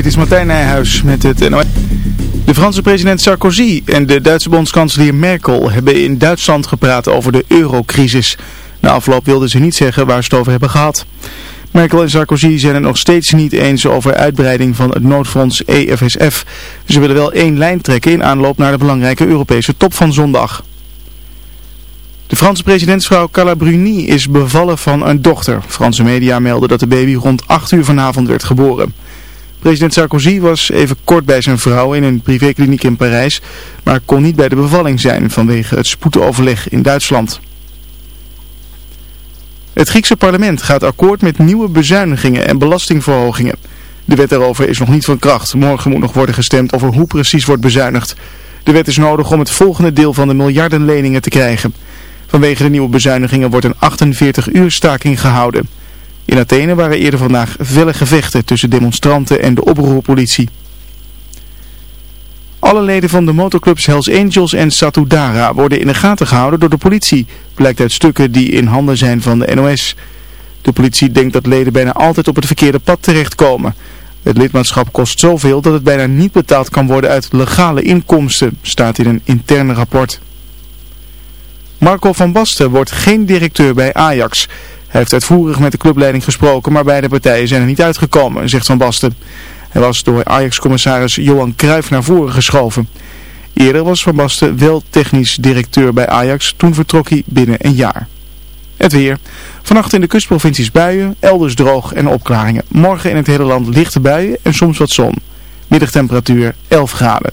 Dit is Martijn Nijhuis met het NOS. De Franse president Sarkozy en de Duitse bondskanselier Merkel hebben in Duitsland gepraat over de eurocrisis. Na afloop wilden ze niet zeggen waar ze het over hebben gehad. Merkel en Sarkozy zijn het nog steeds niet eens over uitbreiding van het noodfonds EFSF. Ze willen wel één lijn trekken in aanloop naar de belangrijke Europese top van zondag. De Franse presidentsvrouw Carla Bruni is bevallen van een dochter. Franse media melden dat de baby rond 8 uur vanavond werd geboren. President Sarkozy was even kort bij zijn vrouw in een privékliniek in Parijs, maar kon niet bij de bevalling zijn vanwege het spoedoverleg in Duitsland. Het Griekse parlement gaat akkoord met nieuwe bezuinigingen en belastingverhogingen. De wet daarover is nog niet van kracht. Morgen moet nog worden gestemd over hoe precies wordt bezuinigd. De wet is nodig om het volgende deel van de miljardenleningen te krijgen. Vanwege de nieuwe bezuinigingen wordt een 48 uur staking gehouden. In Athene waren eerder vandaag felle gevechten tussen demonstranten en de oproerpolitie. Alle leden van de motorclubs Hells Angels en Satudara worden in de gaten gehouden door de politie, blijkt uit stukken die in handen zijn van de NOS. De politie denkt dat leden bijna altijd op het verkeerde pad terechtkomen. Het lidmaatschap kost zoveel dat het bijna niet betaald kan worden uit legale inkomsten, staat in een interne rapport. Marco van Basten wordt geen directeur bij Ajax. Hij heeft uitvoerig met de clubleiding gesproken, maar beide partijen zijn er niet uitgekomen, zegt Van Basten. Hij was door Ajax-commissaris Johan Cruijff naar voren geschoven. Eerder was Van Basten wel technisch directeur bij Ajax, toen vertrok hij binnen een jaar. Het weer. Vannacht in de kustprovincies buien, elders droog en opklaringen. Morgen in het hele land lichte buien en soms wat zon. Middagtemperatuur 11 graden.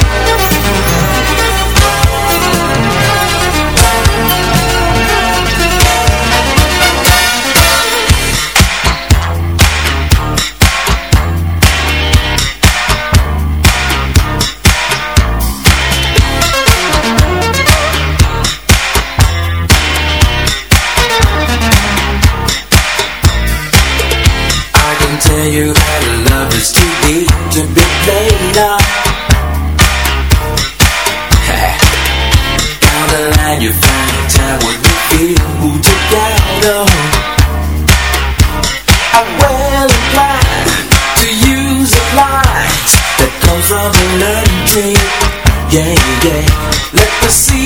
Tell you that love is too deep to be played up. Down the line you find time when you feel move together. I'm well inclined to use a line that comes from a learning tree. Yeah, yeah. Let the seed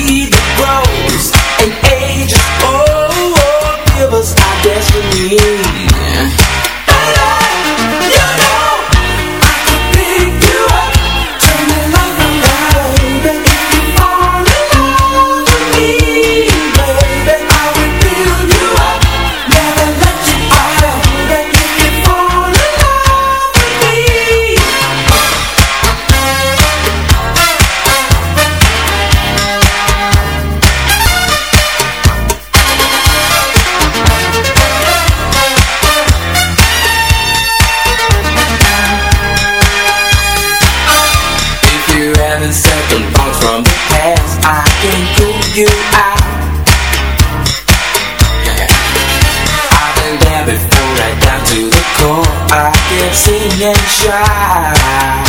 shout.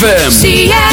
ZFM.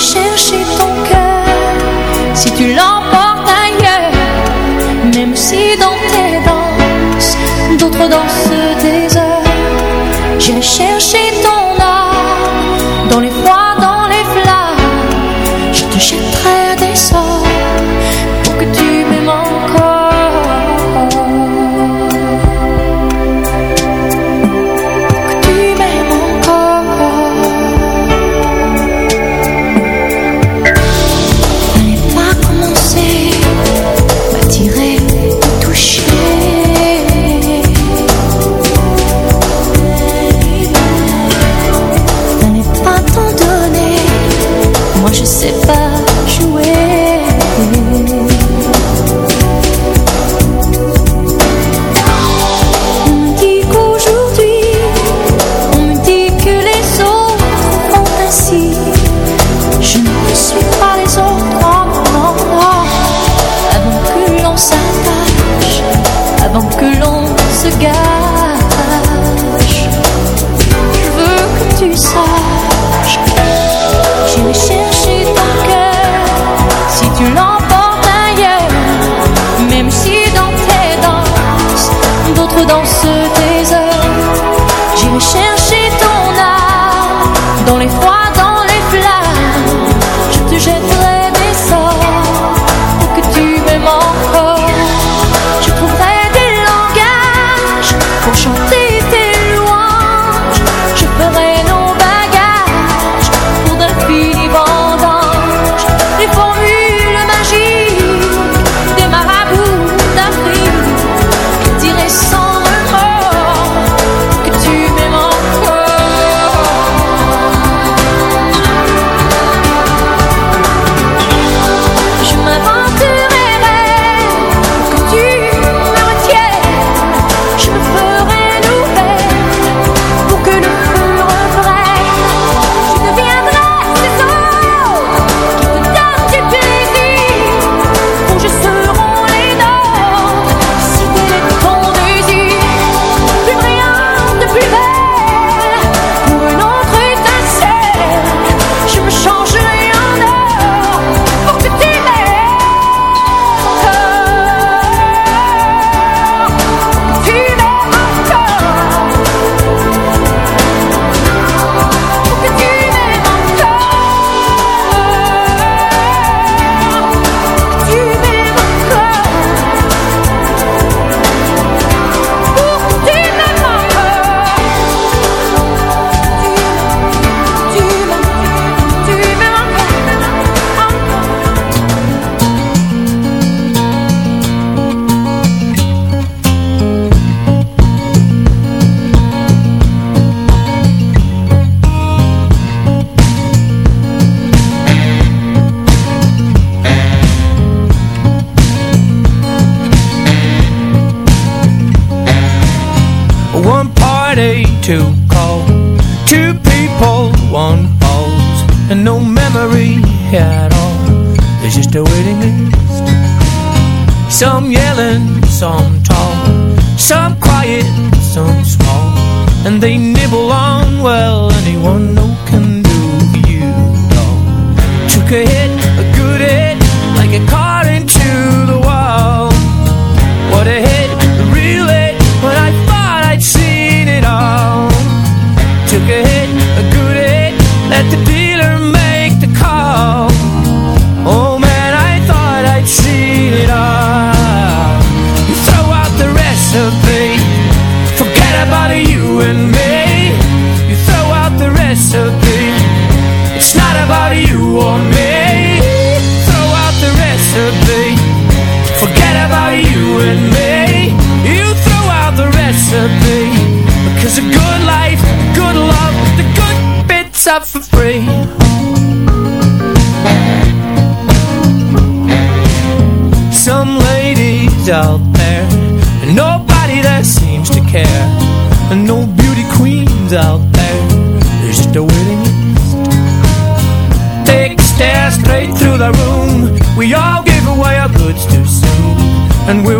谁？又 Friday to call. Two people, one falls And no memory at all. There's just a waiting list. Some yelling, some tall. Some quiet, some small. And they nibble on, well, anyone who can do You know Took a hit, a good hit Like a car and me. You throw out the recipe. Because a good life, good love, the good bits up for free. Some ladies out there, and nobody that seems to care. And no beauty queens out there, there's just a waiting list. Take a stare straight through the room. We all give away our goods too soon, and we're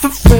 for free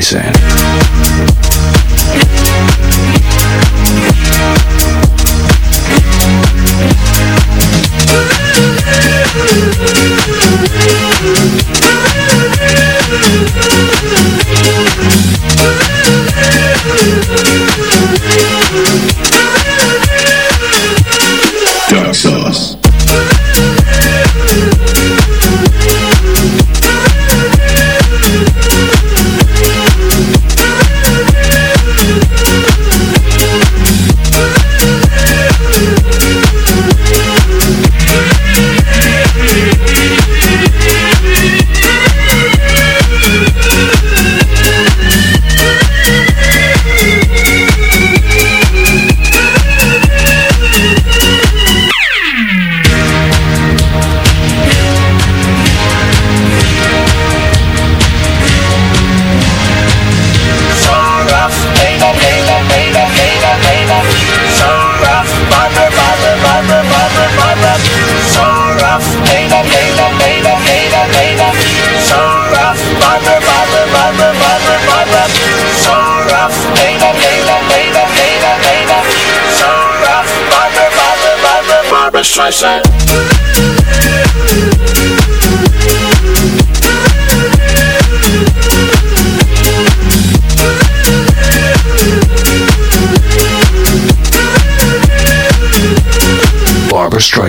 Streisand.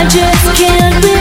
I just can't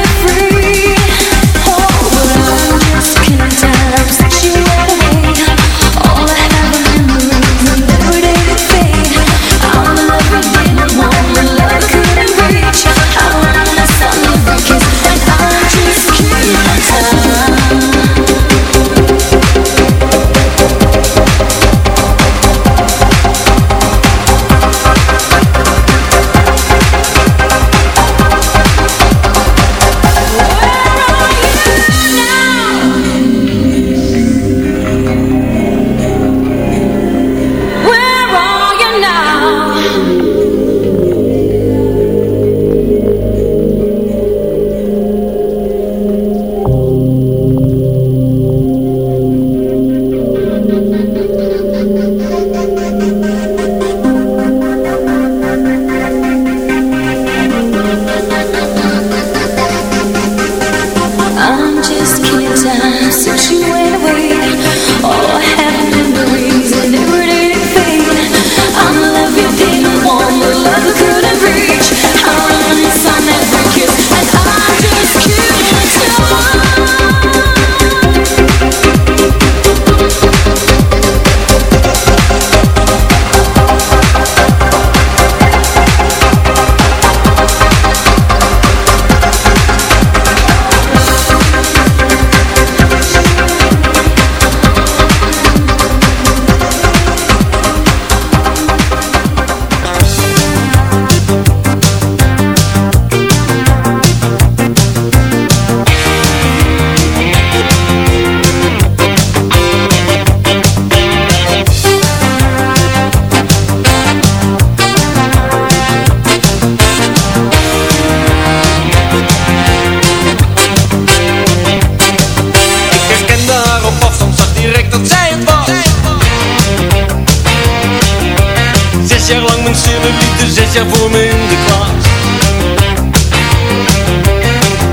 jaar voor me in de klas.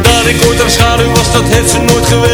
Dat ik ooit haar schaduw was, dat heeft ze nooit geweten.